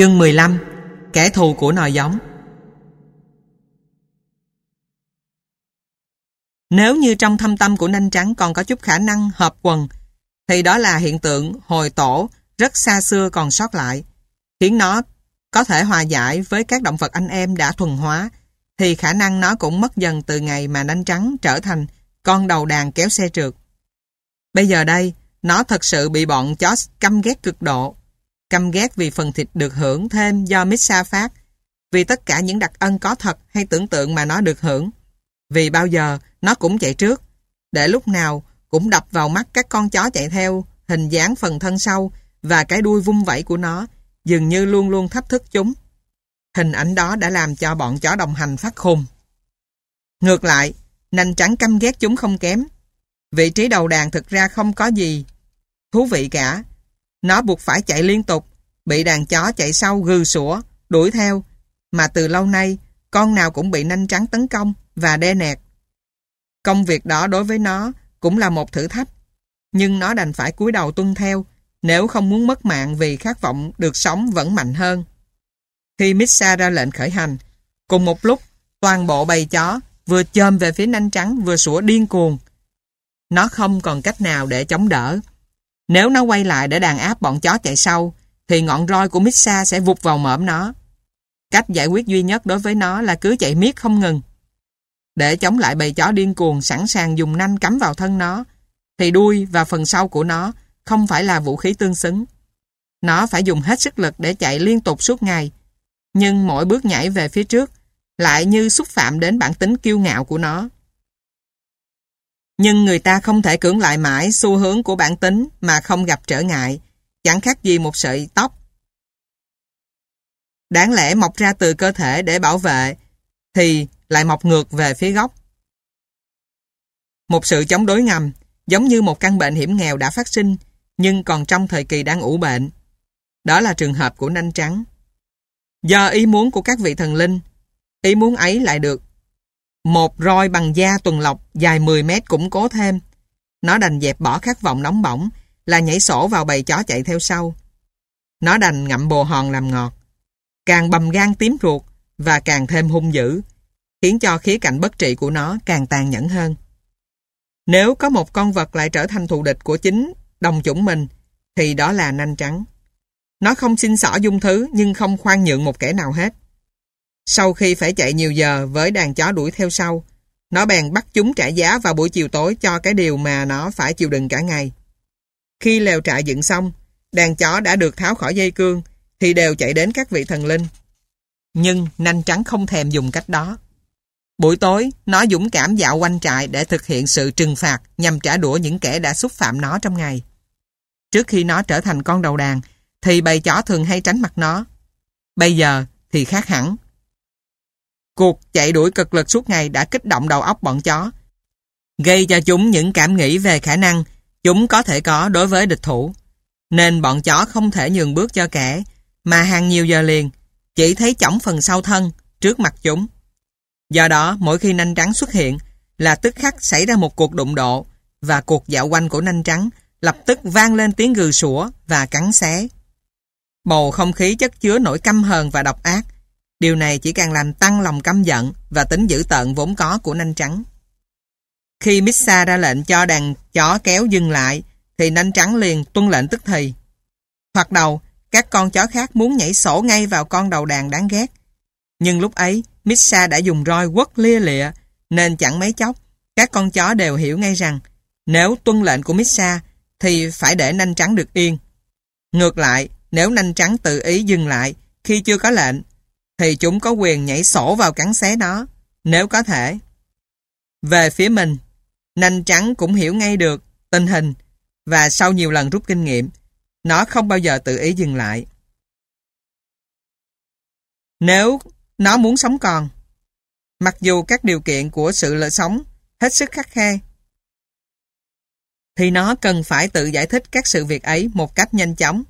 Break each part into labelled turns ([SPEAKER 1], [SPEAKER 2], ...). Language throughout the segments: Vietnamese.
[SPEAKER 1] Chương 15 Kẻ thù của nòi giống Nếu như trong thâm tâm của nanh trắng còn có chút khả năng hợp quần, thì đó là hiện tượng hồi tổ rất xa xưa còn sót lại, khiến nó có thể hòa giải với các động vật anh em đã thuần hóa, thì khả năng nó cũng mất dần từ ngày mà nanh trắng trở thành con đầu đàn kéo xe trượt. Bây giờ đây, nó thật sự bị bọn chó căm ghét cực độ. Căm ghét vì phần thịt được hưởng thêm do misa phát, vì tất cả những đặc ân có thật hay tưởng tượng mà nó được hưởng. Vì bao giờ nó cũng chạy trước, để lúc nào cũng đập vào mắt các con chó chạy theo, hình dáng phần thân sau và cái đuôi vung vẩy của nó, dường như luôn luôn thách thức chúng. Hình ảnh đó đã làm cho bọn chó đồng hành phát khùng. Ngược lại, nành trắng căm ghét chúng không kém. Vị trí đầu đàn thực ra không có gì thú vị cả. Nó buộc phải chạy liên tục, bị đàn chó chạy sau gừ sủa, đuổi theo, mà từ lâu nay con nào cũng bị nanh trắng tấn công và đe nẹt. Công việc đó đối với nó cũng là một thử thách, nhưng nó đành phải cúi đầu tuân theo nếu không muốn mất mạng vì khát vọng được sống vẫn mạnh hơn. Khi Missa ra lệnh khởi hành, cùng một lúc toàn bộ bầy chó vừa chôm về phía nanh trắng vừa sủa điên cuồng. Nó không còn cách nào để chống đỡ. Nếu nó quay lại để đàn áp bọn chó chạy sau, thì ngọn roi của Mitsa sẽ vụt vào mõm nó. Cách giải quyết duy nhất đối với nó là cứ chạy miết không ngừng. Để chống lại bầy chó điên cuồng sẵn sàng dùng nanh cắm vào thân nó, thì đuôi và phần sau của nó không phải là vũ khí tương xứng. Nó phải dùng hết sức lực để chạy liên tục suốt ngày, nhưng mỗi bước nhảy về phía trước lại như xúc phạm đến bản tính kiêu ngạo của nó. Nhưng người ta không thể cưỡng lại mãi xu hướng của bản tính mà không gặp trở ngại, chẳng khác gì một sợi tóc. Đáng lẽ mọc ra từ cơ thể để bảo vệ, thì lại mọc ngược về phía gốc. Một sự chống đối ngầm, giống như một căn bệnh hiểm nghèo đã phát sinh, nhưng còn trong thời kỳ đang ủ bệnh. Đó là trường hợp của nanh trắng. Do ý muốn của các vị thần linh, ý muốn ấy lại được một roi bằng da tuần lộc dài 10 mét cũng cố thêm. Nó đành dẹp bỏ khát vọng nóng bỏng là nhảy sổ vào bầy chó chạy theo sau. Nó đành ngậm bồ hòn làm ngọt. Càng bầm gan tím ruột và càng thêm hung dữ, khiến cho khía cạnh bất trị của nó càng tàn nhẫn hơn. Nếu có một con vật lại trở thành thù địch của chính đồng chủng mình, thì đó là nanh trắng. Nó không xin xỏ dung thứ nhưng không khoan nhượng một kẻ nào hết. Sau khi phải chạy nhiều giờ với đàn chó đuổi theo sau, nó bèn bắt chúng trả giá vào buổi chiều tối cho cái điều mà nó phải chịu đựng cả ngày. Khi lều trại dựng xong, đàn chó đã được tháo khỏi dây cương, thì đều chạy đến các vị thần linh. Nhưng nanh trắng không thèm dùng cách đó. Buổi tối, nó dũng cảm dạo quanh trại để thực hiện sự trừng phạt nhằm trả đũa những kẻ đã xúc phạm nó trong ngày. Trước khi nó trở thành con đầu đàn, thì bầy chó thường hay tránh mặt nó. Bây giờ thì khác hẳn. Cuộc chạy đuổi cực lực suốt ngày đã kích động đầu óc bọn chó, gây cho chúng những cảm nghĩ về khả năng chúng có thể có đối với địch thủ. Nên bọn chó không thể nhường bước cho kẻ, mà hàng nhiều giờ liền, chỉ thấy chỏng phần sau thân, trước mặt chúng. Do đó, mỗi khi nanh trắng xuất hiện, là tức khắc xảy ra một cuộc đụng độ, và cuộc dạo quanh của nanh trắng lập tức vang lên tiếng gừ sủa và cắn xé. Bầu không khí chất chứa nỗi căm hờn và độc ác, Điều này chỉ càng làm tăng lòng căm giận và tính dữ tợn vốn có của nanh trắng. Khi Missa ra lệnh cho đàn chó kéo dừng lại, thì nanh trắng liền tuân lệnh tức thì. Hoặc đầu, các con chó khác muốn nhảy sổ ngay vào con đầu đàn đáng ghét. Nhưng lúc ấy, Missa đã dùng roi quất lia lịa, nên chẳng mấy chốc, các con chó đều hiểu ngay rằng nếu tuân lệnh của Missa thì phải để nanh trắng được yên. Ngược lại, nếu nanh trắng tự ý dừng lại khi chưa có lệnh thì chúng có quyền nhảy sổ vào cắn xé nó, nếu có thể. Về phía mình, nanh trắng cũng hiểu ngay được tình hình và sau nhiều lần rút kinh nghiệm, nó không bao giờ tự ý dừng lại. Nếu nó muốn sống còn, mặc dù các điều kiện của sự lợi sống hết sức khắc khe, thì nó cần phải tự giải thích các sự việc ấy một cách nhanh chóng.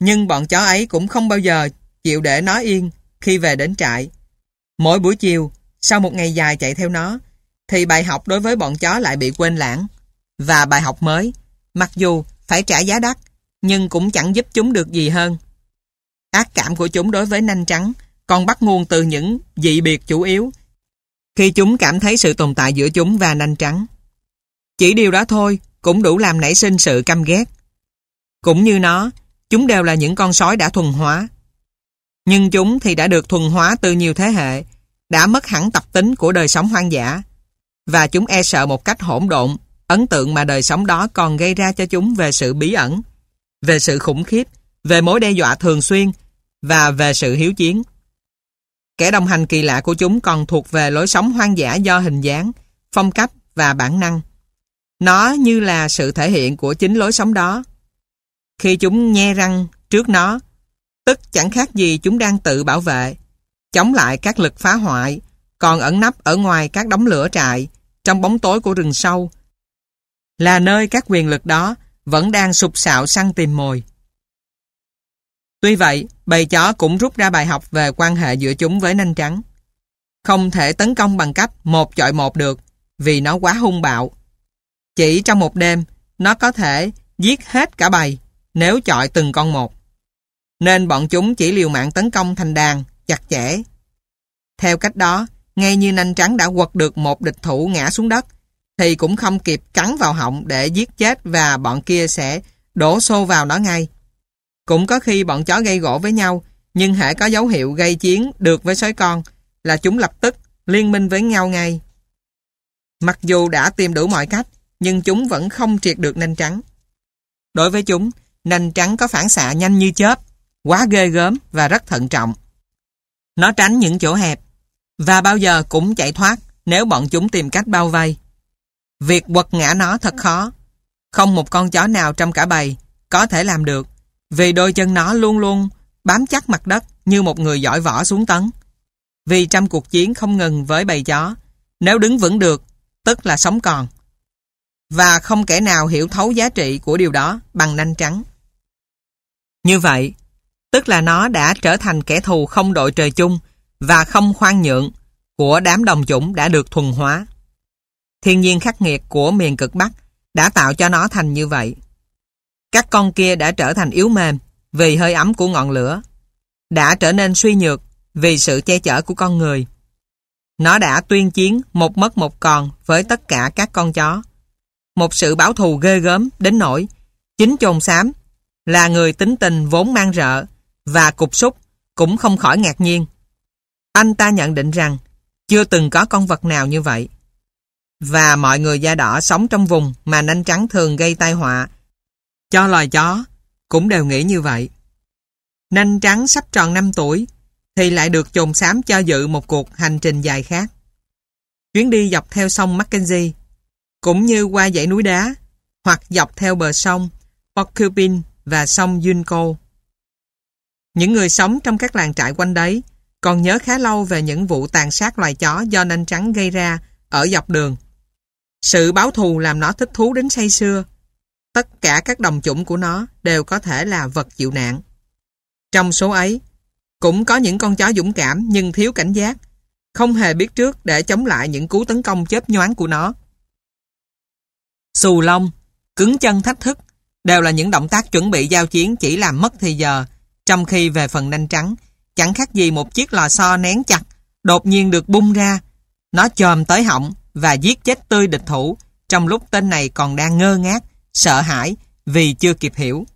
[SPEAKER 1] Nhưng bọn chó ấy cũng không bao giờ chịu để nó yên khi về đến trại. Mỗi buổi chiều, sau một ngày dài chạy theo nó, thì bài học đối với bọn chó lại bị quên lãng. Và bài học mới, mặc dù phải trả giá đắt, nhưng cũng chẳng giúp chúng được gì hơn. Ác cảm của chúng đối với nanh trắng còn bắt nguồn từ những dị biệt chủ yếu khi chúng cảm thấy sự tồn tại giữa chúng và nanh trắng. Chỉ điều đó thôi cũng đủ làm nảy sinh sự căm ghét. Cũng như nó, chúng đều là những con sói đã thuần hóa. Nhưng chúng thì đã được thuần hóa từ nhiều thế hệ, đã mất hẳn tập tính của đời sống hoang dã. Và chúng e sợ một cách hỗn độn, ấn tượng mà đời sống đó còn gây ra cho chúng về sự bí ẩn, về sự khủng khiếp, về mối đe dọa thường xuyên và về sự hiếu chiến. Kẻ đồng hành kỳ lạ của chúng còn thuộc về lối sống hoang dã do hình dáng, phong cách và bản năng. Nó như là sự thể hiện của chính lối sống đó. Khi chúng nhe răng trước nó, tức chẳng khác gì chúng đang tự bảo vệ, chống lại các lực phá hoại, còn ẩn nấp ở ngoài các đống lửa trại, trong bóng tối của rừng sâu, là nơi các quyền lực đó vẫn đang sụp sạo săn tìm mồi. Tuy vậy, bầy chó cũng rút ra bài học về quan hệ giữa chúng với nanh trắng. Không thể tấn công bằng cách một chọi một được, vì nó quá hung bạo. Chỉ trong một đêm, nó có thể giết hết cả bầy nếu chọi từng con một. Nên bọn chúng chỉ liều mạng tấn công thành đàn, chặt chẽ. Theo cách đó, ngay như nanh trắng đã quật được một địch thủ ngã xuống đất, thì cũng không kịp cắn vào họng để giết chết và bọn kia sẽ đổ xô vào nó ngay. Cũng có khi bọn chó gây gỗ với nhau, nhưng hãy có dấu hiệu gây chiến được với sói con, là chúng lập tức liên minh với nhau ngay. Mặc dù đã tìm đủ mọi cách, nhưng chúng vẫn không triệt được nanh trắng. Đối với chúng, nanh trắng có phản xạ nhanh như chớp, quá ghê gớm và rất thận trọng. Nó tránh những chỗ hẹp, và bao giờ cũng chạy thoát nếu bọn chúng tìm cách bao vây. Việc quật ngã nó thật khó. Không một con chó nào trong cả bầy có thể làm được vì đôi chân nó luôn luôn bám chắc mặt đất như một người giỏi võ xuống tấn. Vì trong cuộc chiến không ngừng với bầy chó, nếu đứng vững được, tức là sống còn. Và không kẻ nào hiểu thấu giá trị của điều đó bằng nanh trắng. Như vậy, tức là nó đã trở thành kẻ thù không đội trời chung và không khoan nhượng của đám đồng chủng đã được thuần hóa. Thiên nhiên khắc nghiệt của miền cực Bắc đã tạo cho nó thành như vậy. Các con kia đã trở thành yếu mềm vì hơi ấm của ngọn lửa, đã trở nên suy nhược vì sự che chở của con người. Nó đã tuyên chiến một mất một còn với tất cả các con chó. Một sự báo thù ghê gớm đến nỗi chính chồn xám là người tính tình vốn mang rợ và cục súc cũng không khỏi ngạc nhiên. Anh ta nhận định rằng chưa từng có con vật nào như vậy. Và mọi người da đỏ sống trong vùng mà nanh trắng thường gây tai họa cho loài chó cũng đều nghĩ như vậy. Nanh trắng sắp tròn 5 tuổi thì lại được chồn xám cho dự một cuộc hành trình dài khác. Chuyến đi dọc theo sông Mackenzie, cũng như qua dãy núi đá hoặc dọc theo bờ sông Porcupine và sông Yunko. Những người sống trong các làng trại quanh đấy còn nhớ khá lâu về những vụ tàn sát loài chó do nanh trắng gây ra ở dọc đường. Sự báo thù làm nó thích thú đến say xưa tất cả các đồng chủng của nó đều có thể là vật chịu nạn. Trong số ấy, cũng có những con chó dũng cảm nhưng thiếu cảnh giác, không hề biết trước để chống lại những cú tấn công chớp nhoáng của nó. Xù lông, cứng chân thách thức đều là những động tác chuẩn bị giao chiến chỉ làm mất thời giờ, trong khi về phần nanh trắng, chẳng khác gì một chiếc lò xo nén chặt, đột nhiên được bung ra. Nó chồm tới họng và giết chết tươi địch thủ, trong lúc tên này còn đang ngơ ngác, sợ hãi vì chưa kịp hiểu.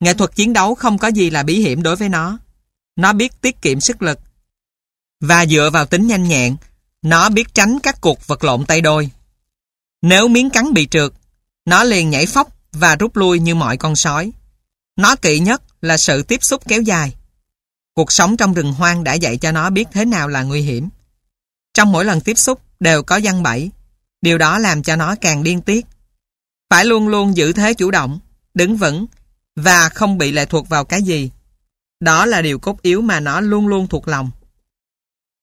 [SPEAKER 1] Nghệ thuật chiến đấu không có gì là bí hiểm đối với nó. Nó biết tiết kiệm sức lực. Và dựa vào tính nhanh nhẹn, nó biết tránh các cuộc vật lộn tay đôi. Nếu miếng cắn bị trượt, nó liền nhảy phóc và rút lui như mọi con sói. Nó kỵ nhất là sự tiếp xúc kéo dài. Cuộc sống trong rừng hoang đã dạy cho nó biết thế nào là nguy hiểm. Trong mỗi lần tiếp xúc đều có văn bẫy. Điều đó làm cho nó càng điên tiết. Phải luôn luôn giữ thế chủ động, đứng vững và không bị lệ thuộc vào cái gì. Đó là điều cốt yếu mà nó luôn luôn thuộc lòng.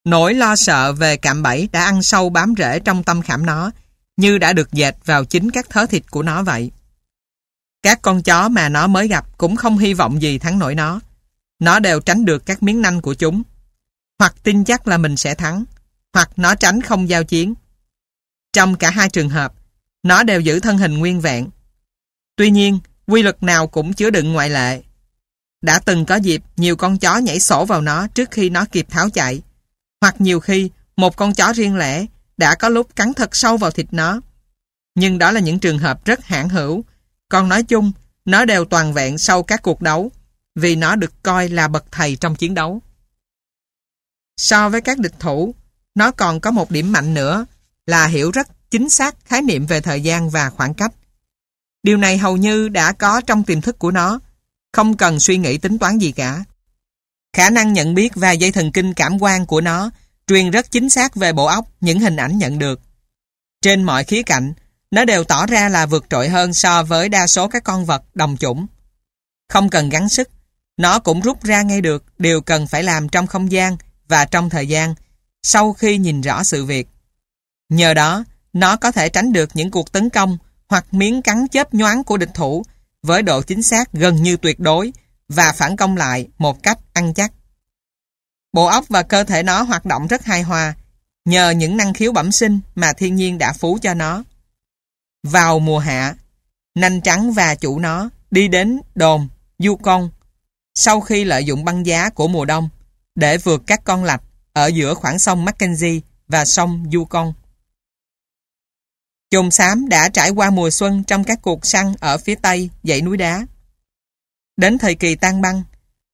[SPEAKER 1] Nỗi lo sợ về cạm bẫy đã ăn sâu bám rễ trong tâm khảm nó, như đã được dệt vào chính các thớ thịt của nó vậy. Các con chó mà nó mới gặp cũng không hy vọng gì thắng nổi nó. Nó đều tránh được các miếng nanh của chúng. Hoặc tin chắc là mình sẽ thắng, hoặc nó tránh không giao chiến. Trong cả hai trường hợp, nó đều giữ thân hình nguyên vẹn. Tuy nhiên, quy luật nào cũng chứa đựng ngoại lệ. Đã từng có dịp nhiều con chó nhảy sổ vào nó trước khi nó kịp tháo chạy. Hoặc nhiều khi một con chó riêng lẻ đã có lúc cắn thật sâu vào thịt nó. Nhưng đó là những trường hợp rất hãn hữu. Còn nói chung, nó đều toàn vẹn sau các cuộc đấu vì nó được coi là bậc thầy trong chiến đấu. So với các địch thủ, nó còn có một điểm mạnh nữa là hiểu rất chính xác khái niệm về thời gian và khoảng cách. Điều này hầu như đã có trong tiềm thức của nó, không cần suy nghĩ tính toán gì cả. Khả năng nhận biết và dây thần kinh cảm quan của nó truyền rất chính xác về bộ óc những hình ảnh nhận được. Trên mọi khía cạnh, nó đều tỏ ra là vượt trội hơn so với đa số các con vật đồng chủng. Không cần gắng sức, nó cũng rút ra ngay được điều cần phải làm trong không gian và trong thời gian sau khi nhìn rõ sự việc. Nhờ đó, nó có thể tránh được những cuộc tấn công hoặc miếng cắn chớp nhoáng của địch thủ với độ chính xác gần như tuyệt đối và phản công lại một cách ăn chắc. Bộ óc và cơ thể nó hoạt động rất hài hòa nhờ những năng khiếu bẩm sinh mà thiên nhiên đã phú cho nó. Vào mùa hạ, nanh trắng và chủ nó đi đến đồn, du công sau khi lợi dụng băng giá của mùa đông để vượt các con lạch ở giữa khoảng sông Mackenzie và sông Yukon. Chồn xám đã trải qua mùa xuân trong các cuộc săn ở phía tây dãy núi đá. Đến thời kỳ tan băng,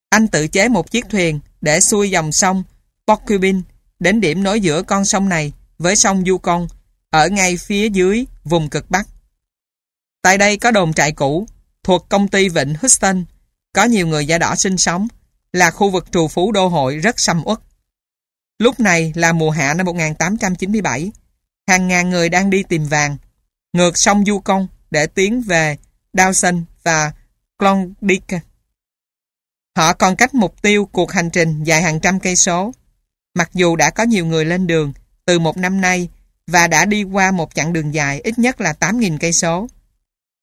[SPEAKER 1] anh tự chế một chiếc thuyền để xuôi dòng sông Porcupine đến điểm nối giữa con sông này với sông Yukon ở ngay phía dưới vùng cực Bắc. Tại đây có đồn trại cũ thuộc công ty Vịnh Houston, có nhiều người da đỏ sinh sống, là khu vực trù phú đô hội rất sầm uất. Lúc này là mùa hạ năm 1897, hàng ngàn người đang đi tìm vàng, ngược sông Yukon để tiến về Dawson và Klondike. Họ còn cách mục tiêu cuộc hành trình dài hàng trăm cây số. Mặc dù đã có nhiều người lên đường từ một năm nay và đã đi qua một chặng đường dài ít nhất là 8.000 cây số.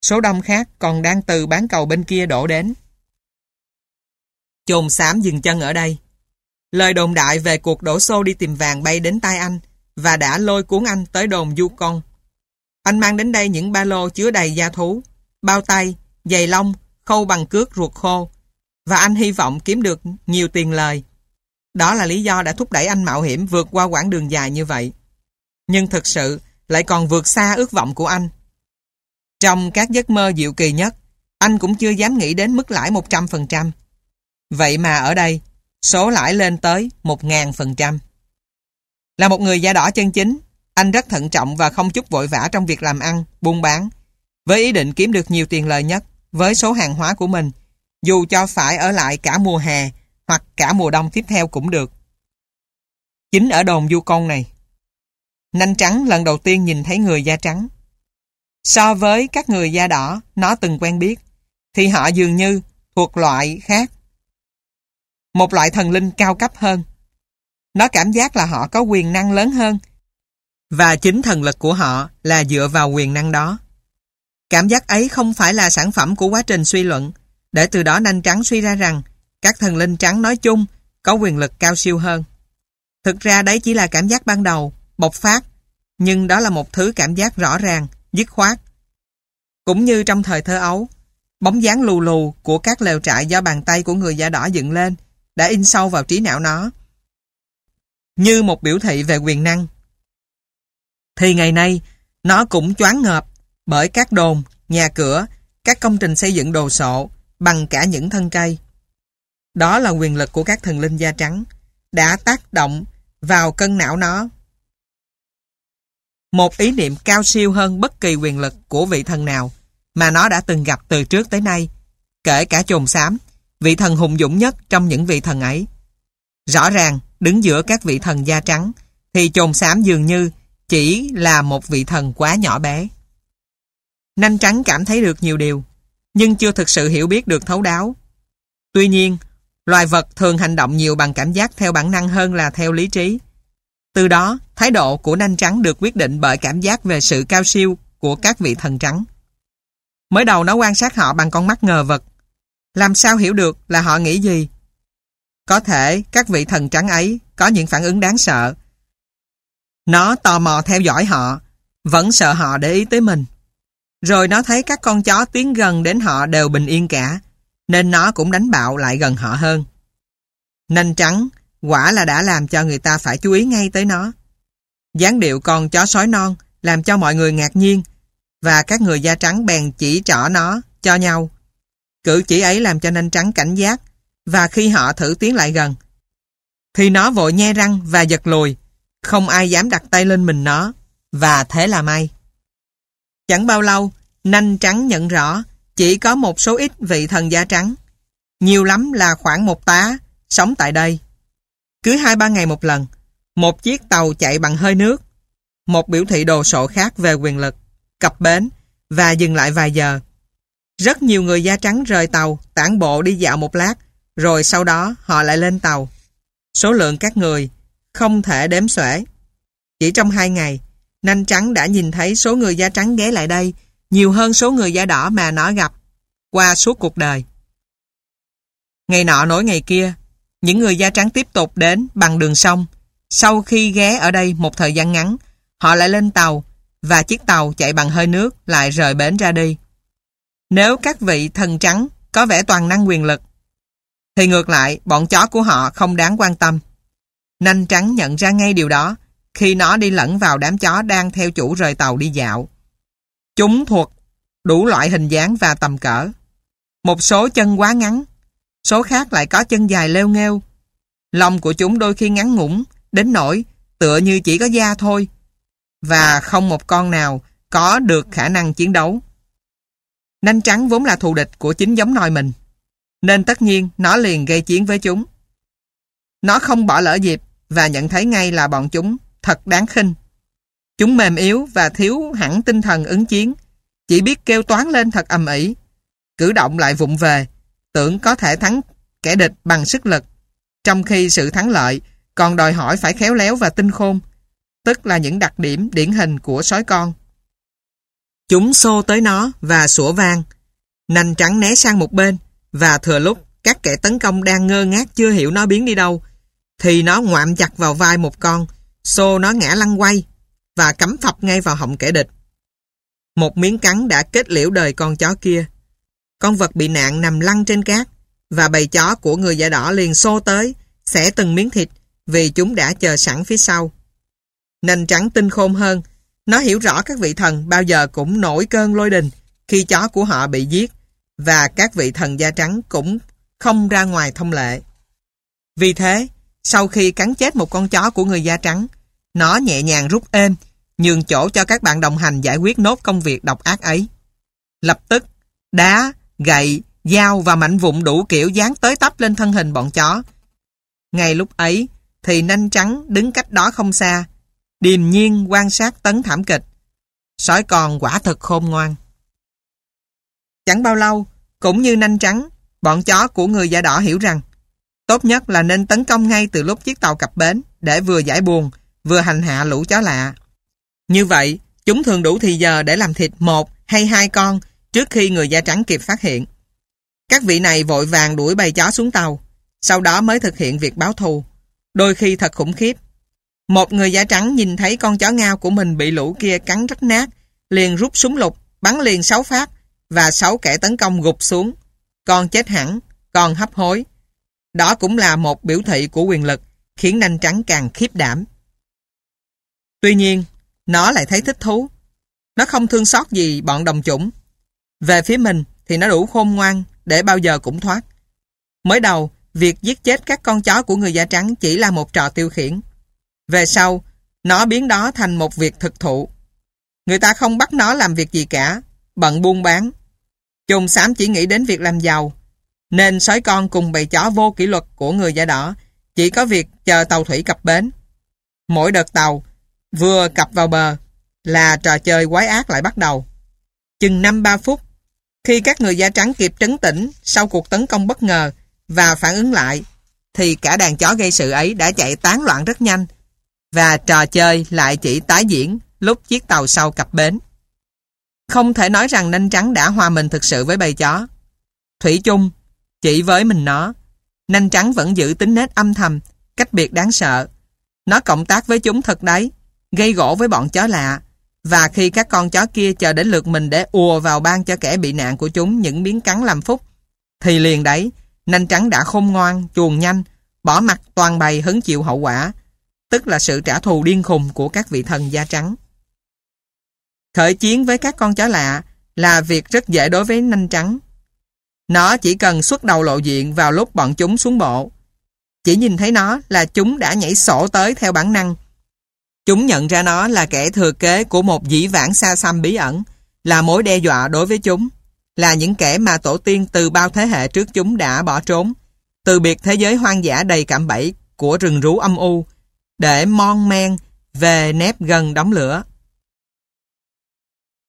[SPEAKER 1] Số đông khác còn đang từ bán cầu bên kia đổ đến. Chồn xám dừng chân ở đây. Lời đồn đại về cuộc đổ xô đi tìm vàng bay đến tai anh và đã lôi cuốn anh tới đồn con. Anh mang đến đây những ba lô chứa đầy gia thú, bao tay, giày lông, khâu bằng cước ruột khô và anh hy vọng kiếm được nhiều tiền lời. Đó là lý do đã thúc đẩy anh mạo hiểm vượt qua quãng đường dài như vậy. Nhưng thực sự lại còn vượt xa ước vọng của anh. Trong các giấc mơ diệu kỳ nhất, anh cũng chưa dám nghĩ đến mức lãi 100%. Vậy mà ở đây, số lãi lên tới 1.000%. Là một người da đỏ chân chính, anh rất thận trọng và không chút vội vã trong việc làm ăn, buôn bán, với ý định kiếm được nhiều tiền lời nhất với số hàng hóa của mình, dù cho phải ở lại cả mùa hè hoặc cả mùa đông tiếp theo cũng được. Chính ở đồn du con này, nanh trắng lần đầu tiên nhìn thấy người da trắng. So với các người da đỏ nó từng quen biết, thì họ dường như thuộc loại khác. Một loại thần linh cao cấp hơn. Nó cảm giác là họ có quyền năng lớn hơn. Và chính thần lực của họ là dựa vào quyền năng đó. Cảm giác ấy không phải là sản phẩm của quá trình suy luận, để từ đó nanh trắng suy ra rằng các thần linh trắng nói chung có quyền lực cao siêu hơn. Thực ra đấy chỉ là cảm giác ban đầu, bộc phát, nhưng đó là một thứ cảm giác rõ ràng, dứt khoát. Cũng như trong thời thơ ấu, bóng dáng lù lù của các lều trại do bàn tay của người da đỏ dựng lên đã in sâu vào trí não nó. Như một biểu thị về quyền năng. Thì ngày nay, nó cũng choáng ngợp bởi các đồn, nhà cửa, các công trình xây dựng đồ sộ bằng cả những thân cây. Đó là quyền lực của các thần linh da trắng đã tác động vào cân não nó. Một ý niệm cao siêu hơn bất kỳ quyền lực của vị thần nào mà nó đã từng gặp từ trước tới nay, kể cả chồn xám, vị thần hùng dũng nhất trong những vị thần ấy. Rõ ràng, đứng giữa các vị thần da trắng, thì chồn xám dường như chỉ là một vị thần quá nhỏ bé. Nanh trắng cảm thấy được nhiều điều, nhưng chưa thực sự hiểu biết được thấu đáo. Tuy nhiên, loài vật thường hành động nhiều bằng cảm giác theo bản năng hơn là theo lý trí. Từ đó, thái độ của nanh trắng được quyết định bởi cảm giác về sự cao siêu của các vị thần trắng. Mới đầu nó quan sát họ bằng con mắt ngờ vật. Làm sao hiểu được là họ nghĩ gì? Có thể các vị thần trắng ấy có những phản ứng đáng sợ. Nó tò mò theo dõi họ, vẫn sợ họ để ý tới mình. Rồi nó thấy các con chó tiến gần đến họ đều bình yên cả, nên nó cũng đánh bạo lại gần họ hơn. Nanh trắng, quả là đã làm cho người ta phải chú ý ngay tới nó. dáng điệu con chó sói non làm cho mọi người ngạc nhiên, và các người da trắng bèn chỉ trỏ nó cho nhau. Cử chỉ ấy làm cho nanh trắng cảnh giác, và khi họ thử tiến lại gần, thì nó vội nhe răng và giật lùi, không ai dám đặt tay lên mình nó, và thế là may. Chẳng bao lâu, nanh trắng nhận rõ chỉ có một số ít vị thần da trắng. Nhiều lắm là khoảng một tá, sống tại đây. Cứ hai ba ngày một lần, một chiếc tàu chạy bằng hơi nước, một biểu thị đồ sộ khác về quyền lực, cập bến và dừng lại vài giờ. Rất nhiều người da trắng rời tàu, tản bộ đi dạo một lát, rồi sau đó họ lại lên tàu. Số lượng các người không thể đếm xuể. Chỉ trong hai ngày, Nanh Trắng đã nhìn thấy số người da trắng ghé lại đây nhiều hơn số người da đỏ mà nó gặp qua suốt cuộc đời. Ngày nọ nối ngày kia, những người da trắng tiếp tục đến bằng đường sông. Sau khi ghé ở đây một thời gian ngắn, họ lại lên tàu và chiếc tàu chạy bằng hơi nước lại rời bến ra đi. Nếu các vị thần trắng có vẻ toàn năng quyền lực, thì ngược lại bọn chó của họ không đáng quan tâm. Nanh trắng nhận ra ngay điều đó khi nó đi lẫn vào đám chó đang theo chủ rời tàu đi dạo. Chúng thuộc đủ loại hình dáng và tầm cỡ. Một số chân quá ngắn, số khác lại có chân dài leo nghêu. Lông của chúng đôi khi ngắn ngủn, đến nỗi tựa như chỉ có da thôi. Và không một con nào có được khả năng chiến đấu. Nanh trắng vốn là thù địch của chính giống nòi mình. Nên tất nhiên nó liền gây chiến với chúng. Nó không bỏ lỡ dịp và nhận thấy ngay là bọn chúng thật đáng khinh. Chúng mềm yếu và thiếu hẳn tinh thần ứng chiến, chỉ biết kêu toán lên thật ầm ĩ, cử động lại vụng về, tưởng có thể thắng kẻ địch bằng sức lực, trong khi sự thắng lợi còn đòi hỏi phải khéo léo và tinh khôn, tức là những đặc điểm điển hình của sói con. Chúng xô tới nó và sủa vang, nành trắng né sang một bên, và thừa lúc các kẻ tấn công đang ngơ ngác chưa hiểu nó biến đi đâu, thì nó ngoạm chặt vào vai một con, xô nó ngã lăn quay, và cắm phập ngay vào họng kẻ địch. Một miếng cắn đã kết liễu đời con chó kia. Con vật bị nạn nằm lăn trên cát và bầy chó của người da đỏ liền xô tới, xẻ từng miếng thịt vì chúng đã chờ sẵn phía sau. Nành trắng tinh khôn hơn, nó hiểu rõ các vị thần bao giờ cũng nổi cơn lôi đình khi chó của họ bị giết và các vị thần da trắng cũng không ra ngoài thông lệ. Vì thế, sau khi cắn chết một con chó của người da trắng, nó nhẹ nhàng rút êm, nhường chỗ cho các bạn đồng hành giải quyết nốt công việc độc ác ấy. Lập tức, đá, gậy, dao và mảnh vụn đủ kiểu dán tới tấp lên thân hình bọn chó. Ngay lúc ấy, thì nanh trắng đứng cách đó không xa, điềm nhiên quan sát tấn thảm kịch. Sói con quả thật khôn ngoan. Chẳng bao lâu, cũng như nanh trắng, bọn chó của người da đỏ hiểu rằng tốt nhất là nên tấn công ngay từ lúc chiếc tàu cập bến để vừa giải buồn, vừa hành hạ lũ chó lạ. Như vậy, chúng thường đủ thì giờ để làm thịt một hay hai con trước khi người da trắng kịp phát hiện. Các vị này vội vàng đuổi bầy chó xuống tàu, sau đó mới thực hiện việc báo thù. Đôi khi thật khủng khiếp. Một người da trắng nhìn thấy con chó ngao của mình bị lũ kia cắn rách nát, liền rút súng lục, bắn liền sáu phát, và sáu kẻ tấn công gục xuống. Con chết hẳn, con hấp hối. Đó cũng là một biểu thị của quyền lực, khiến nanh trắng càng khiếp đảm. Tuy nhiên, nó lại thấy thích thú. Nó không thương xót gì bọn đồng chủng. Về phía mình thì nó đủ khôn ngoan để bao giờ cũng thoát. Mới đầu, việc giết chết các con chó của người da trắng chỉ là một trò tiêu khiển. Về sau, nó biến đó thành một việc thực thụ. Người ta không bắt nó làm việc gì cả, bận buôn bán. Chùng xám chỉ nghĩ đến việc làm giàu, nên sói con cùng bầy chó vô kỷ luật của người da đỏ chỉ có việc chờ tàu thủy cập bến. Mỗi đợt tàu, Vừa cập vào bờ là trò chơi quái ác lại bắt đầu. Chừng 5-3 phút, khi các người da trắng kịp trấn tĩnh sau cuộc tấn công bất ngờ và phản ứng lại, thì cả đàn chó gây sự ấy đã chạy tán loạn rất nhanh và trò chơi lại chỉ tái diễn lúc chiếc tàu sau cập bến. Không thể nói rằng nanh trắng đã hòa mình thực sự với bầy chó. Thủy chung, chỉ với mình nó, nanh trắng vẫn giữ tính nết âm thầm, cách biệt đáng sợ. Nó cộng tác với chúng thật đấy, gây gỗ với bọn chó lạ và khi các con chó kia chờ đến lượt mình để ùa vào ban cho kẻ bị nạn của chúng những miếng cắn làm phúc, thì liền đấy, nanh trắng đã khôn ngoan, chuồn nhanh, bỏ mặt toàn bày hứng chịu hậu quả, tức là sự trả thù điên khùng của các vị thần da trắng. Khởi chiến với các con chó lạ là việc rất dễ đối với nanh trắng. Nó chỉ cần xuất đầu lộ diện vào lúc bọn chúng xuống bộ. Chỉ nhìn thấy nó là chúng đã nhảy sổ tới theo bản năng. Chúng nhận ra nó là kẻ thừa kế của một dĩ vãng xa xăm bí ẩn, là mối đe dọa đối với chúng, là những kẻ mà tổ tiên từ bao thế hệ trước chúng đã bỏ trốn, từ biệt thế giới hoang dã đầy cạm bẫy của rừng rú âm u, để mon men về nép gần đóng lửa.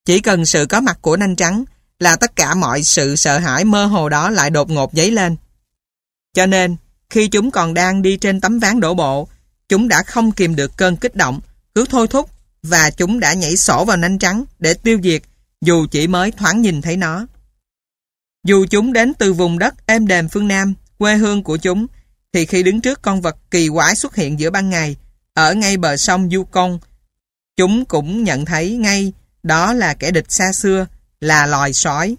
[SPEAKER 1] Chỉ cần sự có mặt của nanh trắng là tất cả mọi sự sợ hãi mơ hồ đó lại đột ngột dấy lên. Cho nên, khi chúng còn đang đi trên tấm ván đổ bộ, chúng đã không kìm được cơn kích động, cứ thôi thúc và chúng đã nhảy sổ vào nanh trắng để tiêu diệt dù chỉ mới thoáng nhìn thấy nó. Dù chúng đến từ vùng đất êm đềm phương Nam, quê hương của chúng, thì khi đứng trước con vật kỳ quái xuất hiện giữa ban ngày, ở ngay bờ sông Du Công, chúng cũng nhận thấy ngay đó là kẻ địch xa xưa, là loài sói.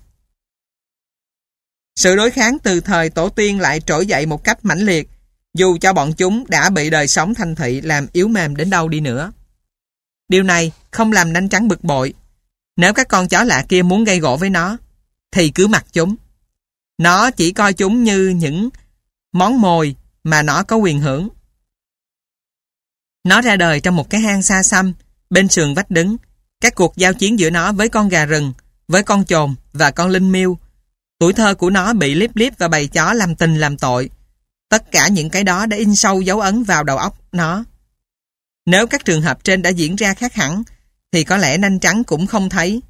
[SPEAKER 1] Sự đối kháng từ thời tổ tiên lại trỗi dậy một cách mãnh liệt, dù cho bọn chúng đã bị đời sống thanh thị làm yếu mềm đến đâu đi nữa. Điều này không làm nanh trắng bực bội. Nếu các con chó lạ kia muốn gây gỗ với nó, thì cứ mặc chúng. Nó chỉ coi chúng như những món mồi mà nó có quyền hưởng. Nó ra đời trong một cái hang xa xăm, bên sườn vách đứng. Các cuộc giao chiến giữa nó với con gà rừng, với con chồn và con linh miêu. Tuổi thơ của nó bị liếp liếp và bầy chó làm tình làm tội. Tất cả những cái đó đã in sâu dấu ấn vào đầu óc nó. Nếu các trường hợp trên đã diễn ra khác hẳn, thì có lẽ nanh trắng cũng không thấy.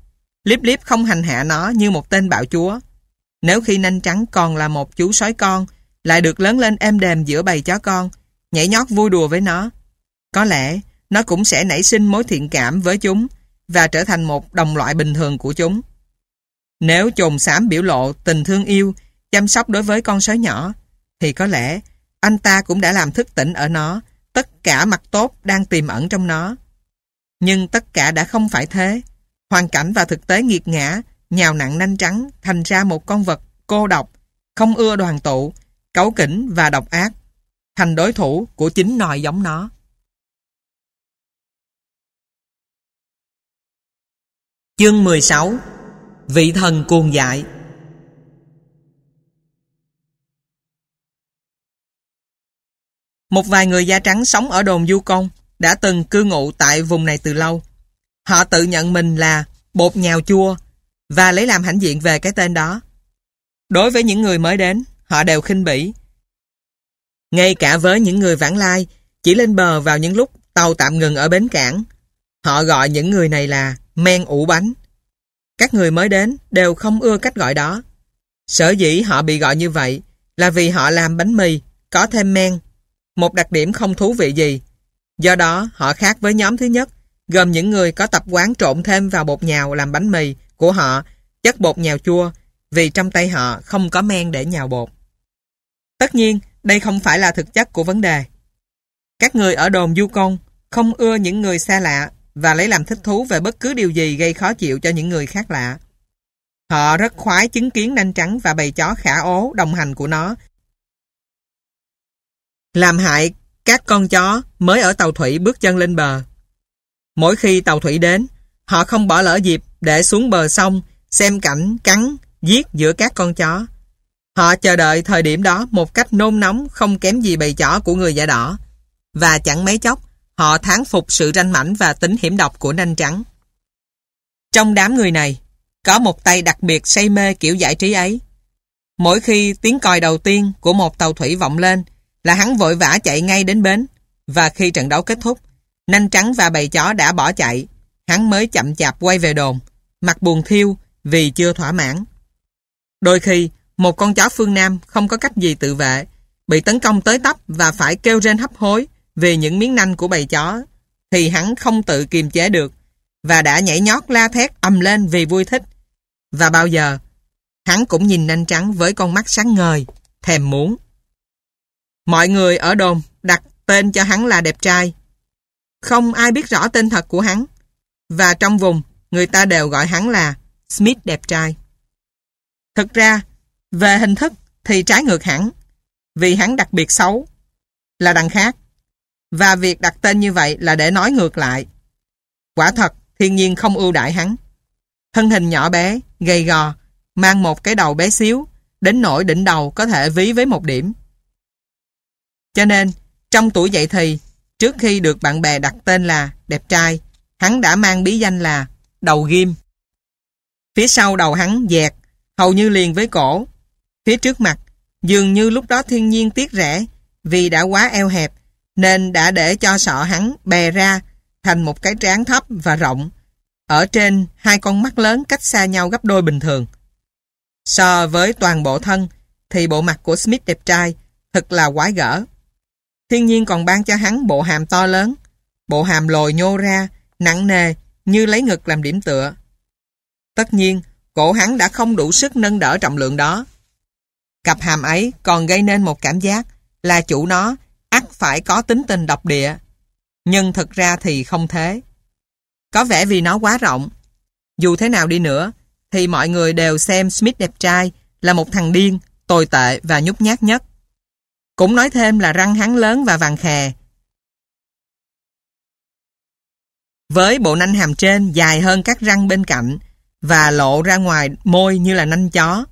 [SPEAKER 1] Líp líp không hành hạ nó như một tên bạo chúa. Nếu khi nanh trắng còn là một chú sói con, lại được lớn lên êm đềm giữa bầy chó con, nhảy nhót vui đùa với nó, có lẽ nó cũng sẽ nảy sinh mối thiện cảm với chúng và trở thành một đồng loại bình thường của chúng. Nếu chồn xám biểu lộ tình thương yêu, chăm sóc đối với con sói nhỏ, thì có lẽ anh ta cũng đã làm thức tỉnh ở nó tất cả mặt tốt đang tiềm ẩn trong nó. Nhưng tất cả đã không phải thế. Hoàn cảnh và thực tế nghiệt ngã, nhào nặng nanh trắng thành ra một con vật cô độc, không ưa đoàn tụ, cấu kỉnh và độc ác, thành đối thủ của chính nòi giống nó. Chương 16 Vị thần cuồng dại Một vài người da trắng sống ở đồn Du Công đã từng cư ngụ tại vùng này từ lâu. Họ tự nhận mình là bột nhào chua và lấy làm hãnh diện về cái tên đó. Đối với những người mới đến, họ đều khinh bỉ. Ngay cả với những người vãng lai, chỉ lên bờ vào những lúc tàu tạm ngừng ở bến cảng, họ gọi những người này là men ủ bánh. Các người mới đến đều không ưa cách gọi đó. Sở dĩ họ bị gọi như vậy là vì họ làm bánh mì có thêm men, một đặc điểm không thú vị gì. Do đó, họ khác với nhóm thứ nhất, gồm những người có tập quán trộn thêm vào bột nhào làm bánh mì của họ chất bột nhào chua vì trong tay họ không có men để nhào bột. Tất nhiên, đây không phải là thực chất của vấn đề. Các người ở đồn Du Công không ưa những người xa lạ và lấy làm thích thú về bất cứ điều gì gây khó chịu cho những người khác lạ. Họ rất khoái chứng kiến nanh trắng và bầy chó khả ố đồng hành của nó. Làm hại các con chó mới ở tàu thủy bước chân lên bờ. Mỗi khi tàu thủy đến, họ không bỏ lỡ dịp để xuống bờ sông xem cảnh cắn, giết giữa các con chó. Họ chờ đợi thời điểm đó một cách nôn nóng không kém gì bầy chó của người da đỏ. Và chẳng mấy chốc, Họ thán phục sự ranh mảnh và tính hiểm độc của nanh trắng. Trong đám người này, có một tay đặc biệt say mê kiểu giải trí ấy. Mỗi khi tiếng còi đầu tiên của một tàu thủy vọng lên là hắn vội vã chạy ngay đến bến và khi trận đấu kết thúc, nanh trắng và bầy chó đã bỏ chạy, hắn mới chậm chạp quay về đồn, mặt buồn thiêu vì chưa thỏa mãn. Đôi khi, một con chó phương Nam không có cách gì tự vệ, bị tấn công tới tấp và phải kêu rên hấp hối về những miếng nanh của bầy chó, thì hắn không tự kiềm chế được và đã nhảy nhót la thét ầm lên vì vui thích. Và bao giờ, hắn cũng nhìn nanh trắng với con mắt sáng ngời, thèm muốn. Mọi người ở đồn đặt tên cho hắn là đẹp trai. Không ai biết rõ tên thật của hắn. và trong vùng người ta đều gọi hắn là Smith đẹp trai. Thực ra, về hình thức thì trái ngược hẳn, vì hắn đặc biệt xấu, là đằng khác. Và việc đặt tên như vậy là để nói ngược lại. Quả thật, thiên nhiên không ưu đại hắn. Thân hình nhỏ bé, gầy gò, mang một cái đầu bé xíu, đến nỗi đỉnh đầu có thể ví với một điểm. Cho nên, trong tuổi dậy thì, trước khi được bạn bè đặt tên là đẹp trai, hắn đã mang bí danh là đầu ghim. Phía sau đầu hắn dẹt, hầu như liền với cổ. Phía trước mặt, dường như lúc đó thiên nhiên tiếc rẻ, vì đã quá eo hẹp, nên đã để cho sọ hắn bè ra thành một cái trán thấp và rộng. Ở trên hai con mắt lớn cách xa nhau gấp đôi bình thường. So với toàn bộ thân, thì bộ mặt của Smith đẹp trai, thật là quái gở. Thiên nhiên còn ban cho hắn bộ hàm to lớn, bộ hàm lồi nhô ra, nặng nề, như lấy ngực làm điểm tựa. Tất nhiên, cổ hắn đã không đủ sức nâng đỡ trọng lượng đó. Cặp hàm ấy còn gây nên một cảm giác là chủ nó ắt phải có tính tình độc địa. Nhưng thật ra thì không thế. Có vẻ vì nó quá rộng. Dù thế nào đi nữa, thì mọi người đều xem Smith đẹp trai là một thằng điên, tồi tệ và nhút nhát nhất. Cũng nói thêm là răng hắn lớn và vàng khè. Với bộ nanh hàm trên dài hơn các răng bên cạnh và lộ ra ngoài môi như là nanh chó.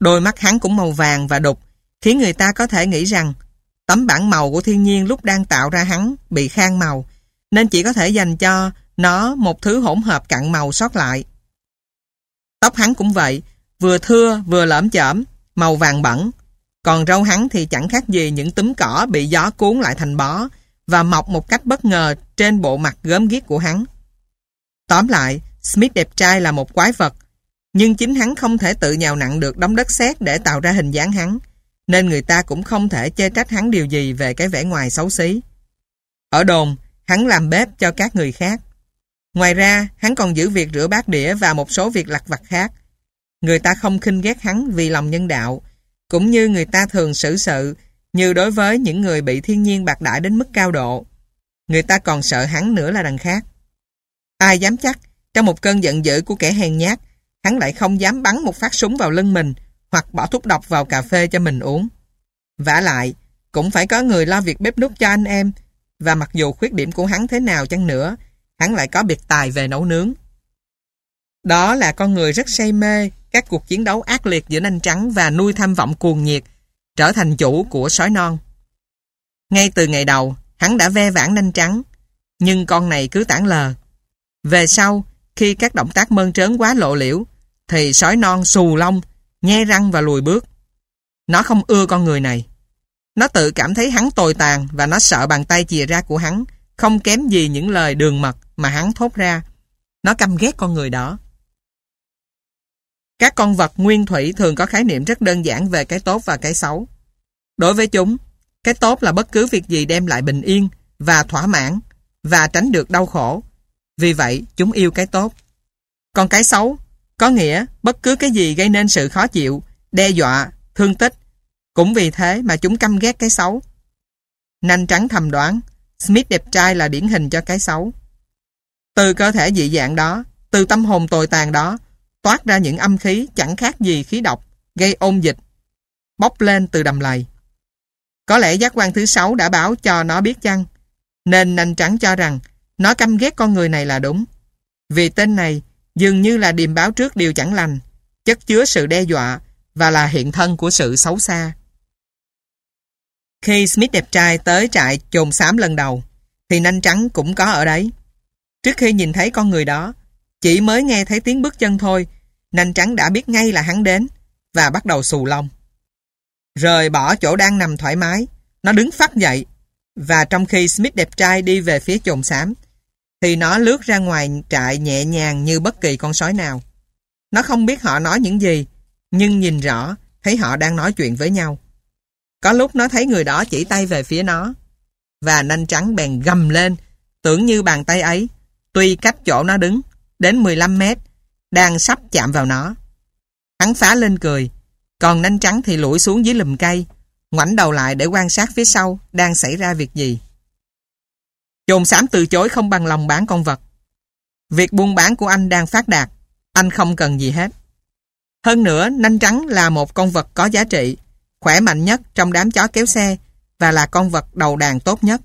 [SPEAKER 1] Đôi mắt hắn cũng màu vàng và đục, khiến người ta có thể nghĩ rằng tấm bản màu của thiên nhiên lúc đang tạo ra hắn bị khang màu, nên chỉ có thể dành cho nó một thứ hỗn hợp cặn màu sót lại. Tóc hắn cũng vậy, vừa thưa vừa lõm chởm, màu vàng bẩn. Còn râu hắn thì chẳng khác gì những túm cỏ bị gió cuốn lại thành bó và mọc một cách bất ngờ trên bộ mặt gớm ghiếc của hắn. Tóm lại, Smith đẹp trai là một quái vật, nhưng chính hắn không thể tự nhào nặng được đống đất sét để tạo ra hình dáng hắn, nên người ta cũng không thể chê trách hắn điều gì về cái vẻ ngoài xấu xí. Ở đồn, hắn làm bếp cho các người khác. Ngoài ra, hắn còn giữ việc rửa bát đĩa và một số việc lặt vặt khác. Người ta không khinh ghét hắn vì lòng nhân đạo, cũng như người ta thường xử sự như đối với những người bị thiên nhiên bạc đãi đến mức cao độ. Người ta còn sợ hắn nữa là đằng khác. Ai dám chắc, trong một cơn giận dữ của kẻ hèn nhát, hắn lại không dám bắn một phát súng vào lưng mình hoặc bỏ thuốc độc vào cà phê cho mình uống. vả lại, cũng phải có người lo việc bếp nút cho anh em, và mặc dù khuyết điểm của hắn thế nào chăng nữa, hắn lại có biệt tài về nấu nướng. Đó là con người rất say mê các cuộc chiến đấu ác liệt giữa nanh trắng và nuôi tham vọng cuồng nhiệt, trở thành chủ của sói non. Ngay từ ngày đầu, hắn đã ve vãn nanh trắng, nhưng con này cứ tản lờ. Về sau, khi các động tác mơn trớn quá lộ liễu, thì sói non xù lông, nhe răng và lùi bước. Nó không ưa con người này. Nó tự cảm thấy hắn tồi tàn và nó sợ bàn tay chìa ra của hắn, không kém gì những lời đường mật mà hắn thốt ra. Nó căm ghét con người đó. Các con vật nguyên thủy thường có khái niệm rất đơn giản về cái tốt và cái xấu. Đối với chúng, cái tốt là bất cứ việc gì đem lại bình yên và thỏa mãn và tránh được đau khổ. Vì vậy, chúng yêu cái tốt. Còn cái xấu, có nghĩa bất cứ cái gì gây nên sự khó chịu, đe dọa, thương tích. Cũng vì thế mà chúng căm ghét cái xấu. Nanh trắng thầm đoán, Smith đẹp trai là điển hình cho cái xấu. Từ cơ thể dị dạng đó, từ tâm hồn tồi tàn đó, toát ra những âm khí chẳng khác gì khí độc, gây ôn dịch, bốc lên từ đầm lầy. Có lẽ giác quan thứ sáu đã báo cho nó biết chăng, nên nành trắng cho rằng nó căm ghét con người này là đúng. Vì tên này dường như là điềm báo trước điều chẳng lành, chất chứa sự đe dọa và là hiện thân của sự xấu xa. Khi Smith đẹp trai tới trại chồn xám lần đầu, thì nanh trắng cũng có ở đấy. Trước khi nhìn thấy con người đó, chỉ mới nghe thấy tiếng bước chân thôi, nành trắng đã biết ngay là hắn đến và bắt đầu xù lông. Rời bỏ chỗ đang nằm thoải mái, nó đứng phát dậy và trong khi Smith đẹp trai đi về phía chồn xám, thì nó lướt ra ngoài trại nhẹ nhàng như bất kỳ con sói nào. Nó không biết họ nói những gì, nhưng nhìn rõ, thấy họ đang nói chuyện với nhau. Có lúc nó thấy người đó chỉ tay về phía nó, và nanh trắng bèn gầm lên, tưởng như bàn tay ấy, tuy cách chỗ nó đứng, đến 15 mét, đang sắp chạm vào nó. Hắn phá lên cười, còn nanh trắng thì lủi xuống dưới lùm cây, ngoảnh đầu lại để quan sát phía sau đang xảy ra việc gì. Chồn xám từ chối không bằng lòng bán con vật. Việc buôn bán của anh đang phát đạt. Anh không cần gì hết. Hơn nữa, nanh trắng là một con vật có giá trị, khỏe mạnh nhất trong đám chó kéo xe và là con vật đầu đàn tốt nhất.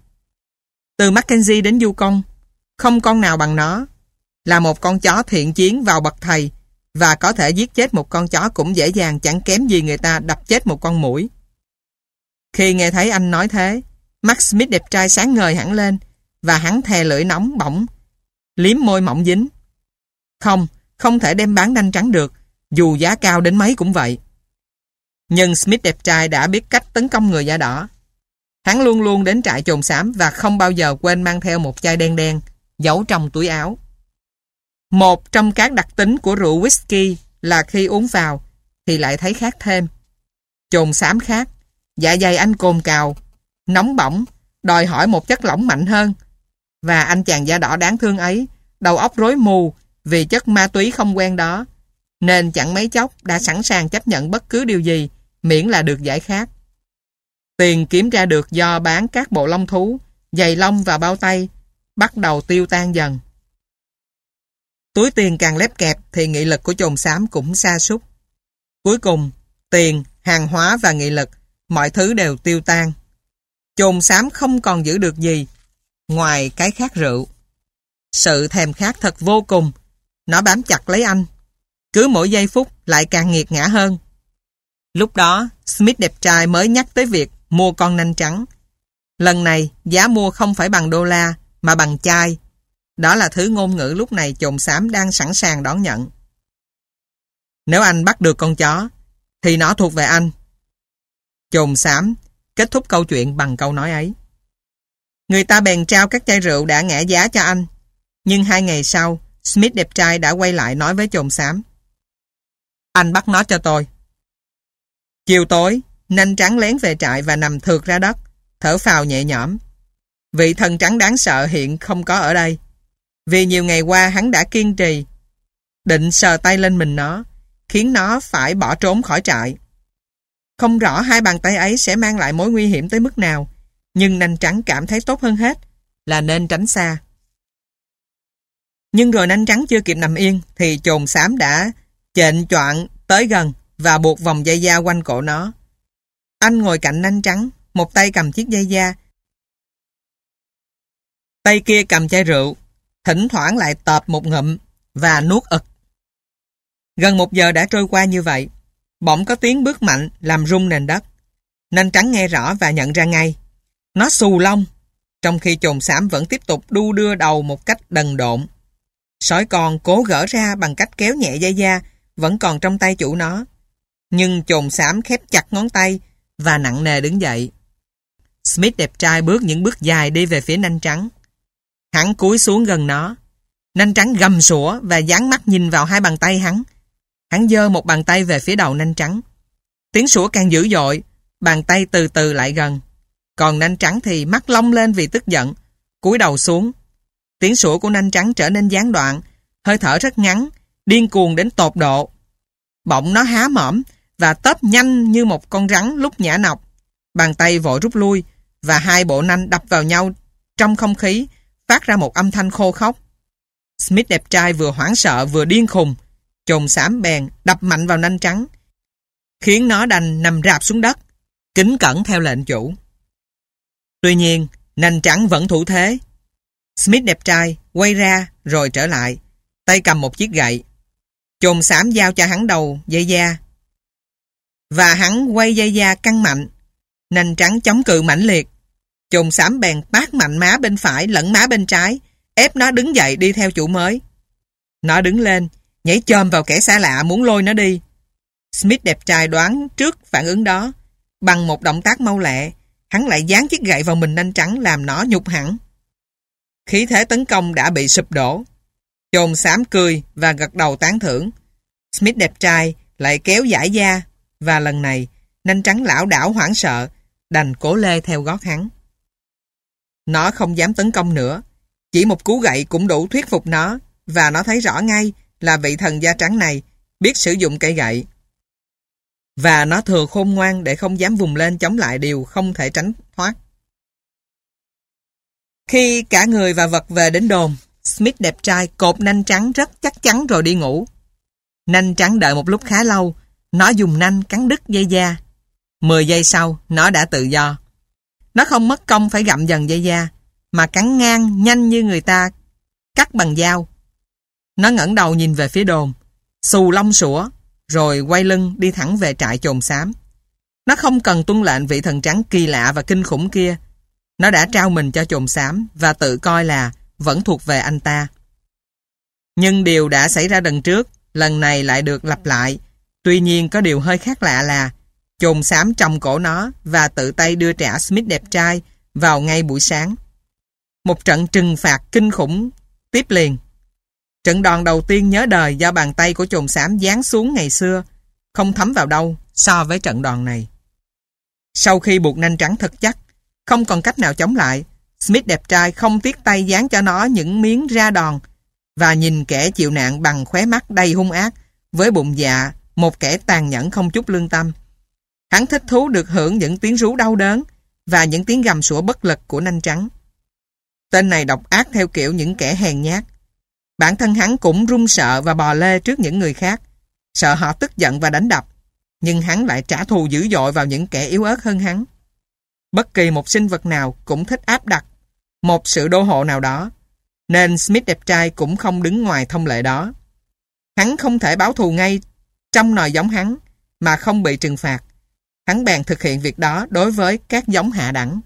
[SPEAKER 1] Từ Mackenzie đến Yukon, không con nào bằng nó. Là một con chó thiện chiến vào bậc thầy và có thể giết chết một con chó cũng dễ dàng chẳng kém gì người ta đập chết một con mũi. Khi nghe thấy anh nói thế, Max Smith đẹp trai sáng ngời hẳn lên và hắn thè lưỡi nóng bỏng, liếm môi mỏng dính. Không, không thể đem bán đanh trắng được, dù giá cao đến mấy cũng vậy. Nhưng Smith đẹp trai đã biết cách tấn công người da đỏ. Hắn luôn luôn đến trại trồn xám và không bao giờ quên mang theo một chai đen đen, giấu trong túi áo. Một trong các đặc tính của rượu whisky là khi uống vào thì lại thấy khác thêm. Trồn xám khác, dạ dày anh cồn cào, nóng bỏng, đòi hỏi một chất lỏng mạnh hơn. Và anh chàng da đỏ đáng thương ấy, đầu óc rối mù vì chất ma túy không quen đó, nên chẳng mấy chốc đã sẵn sàng chấp nhận bất cứ điều gì miễn là được giải khát. Tiền kiếm ra được do bán các bộ lông thú, giày lông và bao tay bắt đầu tiêu tan dần. Túi tiền càng lép kẹp thì nghị lực của chồn xám cũng xa sút Cuối cùng, tiền, hàng hóa và nghị lực, mọi thứ đều tiêu tan. Chồn xám không còn giữ được gì ngoài cái khát rượu. Sự thèm khát thật vô cùng. Nó bám chặt lấy anh. Cứ mỗi giây phút lại càng nghiệt ngã hơn. Lúc đó, Smith đẹp trai mới nhắc tới việc mua con nanh trắng. Lần này, giá mua không phải bằng đô la, mà bằng chai. Đó là thứ ngôn ngữ lúc này chồn xám đang sẵn sàng đón nhận. Nếu anh bắt được con chó, thì nó thuộc về anh. Chồn xám kết thúc câu chuyện bằng câu nói ấy. Người ta bèn trao các chai rượu đã ngã giá cho anh. Nhưng hai ngày sau, Smith đẹp trai đã quay lại nói với chồn xám. Anh bắt nó cho tôi. Chiều tối, nanh trắng lén về trại và nằm thượt ra đất, thở phào nhẹ nhõm. Vị thần trắng đáng sợ hiện không có ở đây. Vì nhiều ngày qua hắn đã kiên trì, định sờ tay lên mình nó, khiến nó phải bỏ trốn khỏi trại. Không rõ hai bàn tay ấy sẽ mang lại mối nguy hiểm tới mức nào, nhưng nanh trắng cảm thấy tốt hơn hết là nên tránh xa. Nhưng rồi nanh trắng chưa kịp nằm yên thì trồn xám đã chệnh choạng tới gần và buộc vòng dây da quanh cổ nó. Anh ngồi cạnh nanh trắng, một tay cầm chiếc dây da. Tay kia cầm chai rượu, thỉnh thoảng lại tợp một ngụm và nuốt ực. Gần một giờ đã trôi qua như vậy. Bỗng có tiếng bước mạnh làm rung nền đất. Nên trắng nghe rõ và nhận ra ngay. Nó xù lông, trong khi chồn xám vẫn tiếp tục đu đưa đầu một cách đần độn. Sói con cố gỡ ra bằng cách kéo nhẹ dây da, vẫn còn trong tay chủ nó. Nhưng chồn xám khép chặt ngón tay và nặng nề đứng dậy. Smith đẹp trai bước những bước dài đi về phía nanh trắng. Hắn cúi xuống gần nó. Nanh trắng gầm sủa và dán mắt nhìn vào hai bàn tay hắn. Hắn giơ một bàn tay về phía đầu nanh trắng. Tiếng sủa càng dữ dội, bàn tay từ từ lại gần. Còn nanh trắng thì mắt long lên vì tức giận, cúi đầu xuống. Tiếng sủa của nanh trắng trở nên gián đoạn, hơi thở rất ngắn, điên cuồng đến tột độ. Bỗng nó há mỏm và tớp nhanh như một con rắn lúc nhả nọc. Bàn tay vội rút lui và hai bộ nanh đập vào nhau trong không khí, phát ra một âm thanh khô khóc. Smith đẹp trai vừa hoảng sợ vừa điên khùng, chồn xám bèn đập mạnh vào nanh trắng, khiến nó đành nằm rạp xuống đất, kính cẩn theo lệnh chủ. Tuy nhiên, nanh trắng vẫn thủ thế. Smith đẹp trai quay ra rồi trở lại, tay cầm một chiếc gậy. Chồn xám giao cho hắn đầu dây da. Và hắn quay dây da căng mạnh. Nanh trắng chống cự mãnh liệt. Chồn xám bèn bát mạnh má bên phải lẫn má bên trái, ép nó đứng dậy đi theo chủ mới. Nó đứng lên, nhảy chồm vào kẻ xa lạ muốn lôi nó đi. Smith đẹp trai đoán trước phản ứng đó. Bằng một động tác mau lẹ, hắn lại dán chiếc gậy vào mình nanh trắng làm nó nhục hẳn. Khí thế tấn công đã bị sụp đổ. Chồn xám cười và gật đầu tán thưởng. Smith đẹp trai lại kéo giải da và lần này nanh trắng lão đảo hoảng sợ đành cố lê theo gót hắn. Nó không dám tấn công nữa. Chỉ một cú gậy cũng đủ thuyết phục nó và nó thấy rõ ngay là vị thần da trắng này biết sử dụng cây gậy. Và nó thừa khôn ngoan để không dám vùng lên chống lại điều không thể tránh thoát. Khi cả người và vật về đến đồn, Smith đẹp trai cột nanh trắng rất chắc chắn rồi đi ngủ. Nanh trắng đợi một lúc khá lâu, nó dùng nanh cắn đứt dây da. 10 giây sau, nó đã tự do. Nó không mất công phải gặm dần dây da, mà cắn ngang nhanh như người ta cắt bằng dao. Nó ngẩng đầu nhìn về phía đồn, xù lông sủa, rồi quay lưng đi thẳng về trại chồn xám. Nó không cần tuân lệnh vị thần trắng kỳ lạ và kinh khủng kia. Nó đã trao mình cho chồn xám và tự coi là vẫn thuộc về anh ta. Nhưng điều đã xảy ra lần trước, lần này lại được lặp lại. Tuy nhiên có điều hơi khác lạ là chồn xám trong cổ nó và tự tay đưa trả Smith đẹp trai vào ngay buổi sáng. Một trận trừng phạt kinh khủng tiếp liền. Trận đòn đầu tiên nhớ đời do bàn tay của chồn xám giáng xuống ngày xưa, không thấm vào đâu so với trận đòn này. Sau khi buộc nanh trắng thật chắc, không còn cách nào chống lại, Smith đẹp trai không tiếc tay dán cho nó những miếng ra đòn và nhìn kẻ chịu nạn bằng khóe mắt đầy hung ác với bụng dạ, một kẻ tàn nhẫn không chút lương tâm. Hắn thích thú được hưởng những tiếng rú đau đớn và những tiếng gầm sủa bất lực của nanh trắng. Tên này độc ác theo kiểu những kẻ hèn nhát. Bản thân hắn cũng run sợ và bò lê trước những người khác, sợ họ tức giận và đánh đập, nhưng hắn lại trả thù dữ dội vào những kẻ yếu ớt hơn hắn. Bất kỳ một sinh vật nào cũng thích áp đặt một sự đô hộ nào đó, nên Smith đẹp trai cũng không đứng ngoài thông lệ đó. Hắn không thể báo thù ngay trong nòi giống hắn mà không bị trừng phạt. Hắn bèn thực hiện việc đó đối với các giống hạ đẳng.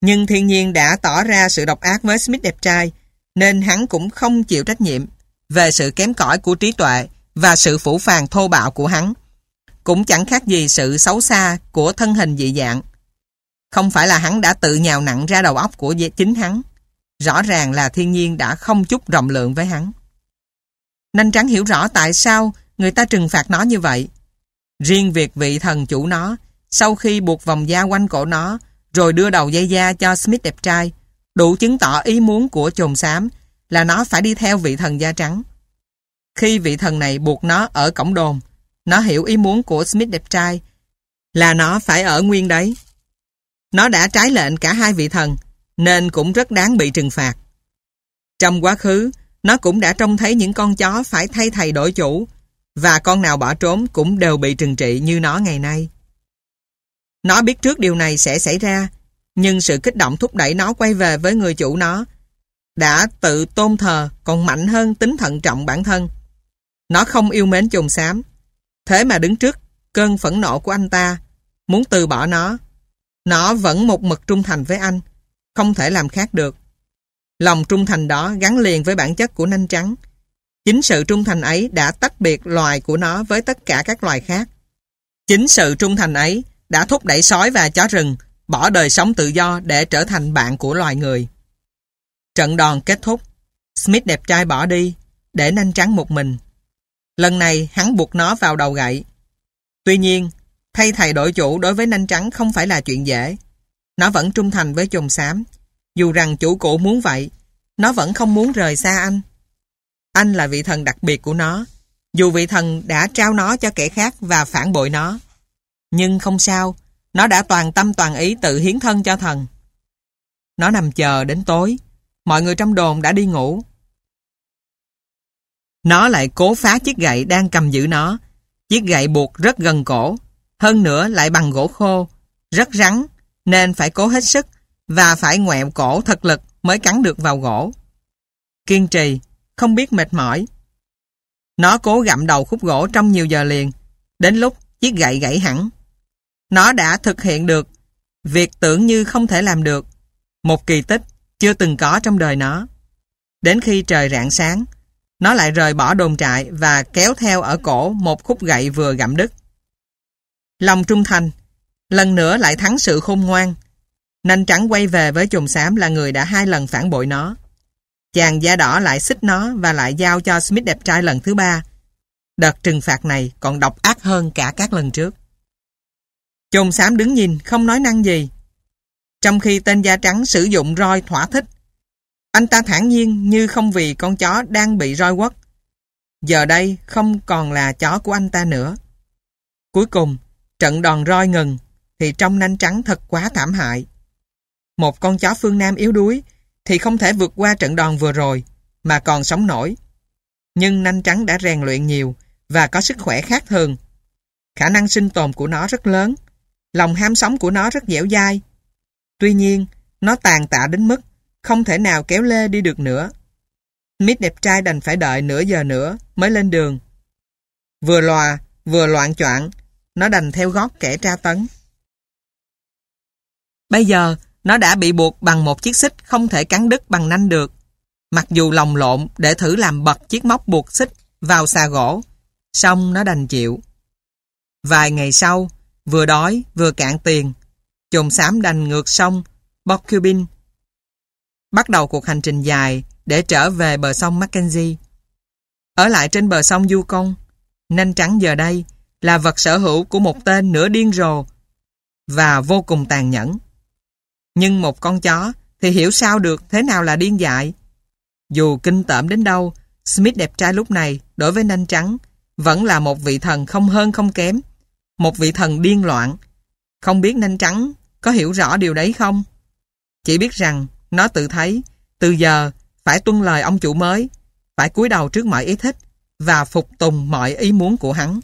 [SPEAKER 1] Nhưng thiên nhiên đã tỏ ra sự độc ác với Smith đẹp trai, nên hắn cũng không chịu trách nhiệm về sự kém cỏi của trí tuệ và sự phủ phàng thô bạo của hắn. Cũng chẳng khác gì sự xấu xa của thân hình dị dạng. Không phải là hắn đã tự nhào nặng ra đầu óc của chính hắn. Rõ ràng là thiên nhiên đã không chút rộng lượng với hắn. Nanh trắng hiểu rõ tại sao người ta trừng phạt nó như vậy. Riêng việc vị thần chủ nó, sau khi buộc vòng da quanh cổ nó, rồi đưa đầu dây da cho Smith đẹp trai, đủ chứng tỏ ý muốn của chồn xám là nó phải đi theo vị thần da trắng. Khi vị thần này buộc nó ở cổng đồn, nó hiểu ý muốn của Smith đẹp trai là nó phải ở nguyên đấy. Nó đã trái lệnh cả hai vị thần, nên cũng rất đáng bị trừng phạt. Trong quá khứ, nó cũng đã trông thấy những con chó phải thay thầy đổi chủ, và con nào bỏ trốn cũng đều bị trừng trị như nó ngày nay. Nó biết trước điều này sẽ xảy ra, nhưng sự kích động thúc đẩy nó quay về với người chủ nó đã tự tôn thờ còn mạnh hơn tính thận trọng bản thân. Nó không yêu mến chùm xám, thế mà đứng trước cơn phẫn nộ của anh ta, muốn từ bỏ nó. Nó vẫn một mực trung thành với anh, không thể làm khác được. Lòng trung thành đó gắn liền với bản chất của nanh trắng. Chính sự trung thành ấy đã tách biệt loài của nó với tất cả các loài khác. Chính sự trung thành ấy đã thúc đẩy sói và chó rừng bỏ đời sống tự do để trở thành bạn của loài người. Trận đòn kết thúc, Smith đẹp trai bỏ đi, để nanh trắng một mình. Lần này hắn buộc nó vào đầu gậy. Tuy nhiên, thay thầy đổi chủ đối với nanh trắng không phải là chuyện dễ. Nó vẫn trung thành với chồng xám. Dù rằng chủ cũ muốn vậy, nó vẫn không muốn rời xa anh. Anh là vị thần đặc biệt của nó, dù vị thần đã trao nó cho kẻ khác và phản bội nó. Nhưng không sao, nó đã toàn tâm toàn ý tự hiến thân cho thần. Nó nằm chờ đến tối, mọi người trong đồn đã đi ngủ. Nó lại cố phá chiếc gậy đang cầm giữ nó. Chiếc gậy buộc rất gần cổ, hơn nữa lại bằng gỗ khô, rất rắn, nên phải cố hết sức và phải ngoẹo cổ thật lực mới cắn được vào gỗ. Kiên trì, không biết mệt mỏi. Nó cố gặm đầu khúc gỗ trong nhiều giờ liền, đến lúc chiếc gậy gãy hẳn. Nó đã thực hiện được việc tưởng như không thể làm được. Một kỳ tích chưa từng có trong đời nó. Đến khi trời rạng sáng, nó lại rời bỏ đồn trại và kéo theo ở cổ một khúc gậy vừa gặm đứt. Lòng trung thành, lần nữa lại thắng sự khôn ngoan. nên trắng quay về với chùm xám là người đã hai lần phản bội nó. Chàng da đỏ lại xích nó và lại giao cho Smith đẹp trai lần thứ ba. Đợt trừng phạt này còn độc ác hơn cả các lần trước. Chồn xám đứng nhìn, không nói năng gì. Trong khi tên da trắng sử dụng roi thỏa thích, anh ta thản nhiên như không vì con chó đang bị roi quất. Giờ đây không còn là chó của anh ta nữa. Cuối cùng, trận đòn roi ngừng, thì trong nanh trắng thật quá thảm hại. Một con chó phương Nam yếu đuối, thì không thể vượt qua trận đòn vừa rồi mà còn sống nổi. Nhưng nanh trắng đã rèn luyện nhiều và có sức khỏe khác thường. Khả năng sinh tồn của nó rất lớn. Lòng ham sống của nó rất dẻo dai. Tuy nhiên, nó tàn tạ đến mức không thể nào kéo lê đi được nữa. Mít đẹp trai đành phải đợi nửa giờ nữa mới lên đường. Vừa lòa, vừa loạn choạng, nó đành theo gót kẻ tra tấn. Bây giờ, nó đã bị buộc bằng một chiếc xích không thể cắn đứt bằng nanh được. Mặc dù lòng lộn để thử làm bật chiếc móc buộc xích vào xà gỗ, xong nó đành chịu. Vài ngày sau, vừa đói vừa cạn tiền, chồn xám đành ngược sông Bocubin. Bắt đầu cuộc hành trình dài để trở về bờ sông Mackenzie. Ở lại trên bờ sông Yukon, nanh trắng giờ đây là vật sở hữu của một tên nửa điên rồ và vô cùng tàn nhẫn. Nhưng một con chó thì hiểu sao được thế nào là điên dại. Dù kinh tởm đến đâu, Smith đẹp trai lúc này đối với nanh trắng vẫn là một vị thần không hơn không kém. Một vị thần điên loạn. Không biết nanh trắng có hiểu rõ điều đấy không? Chỉ biết rằng nó tự thấy từ giờ phải tuân lời ông chủ mới, phải cúi đầu trước mọi ý thích và phục tùng mọi ý muốn của hắn.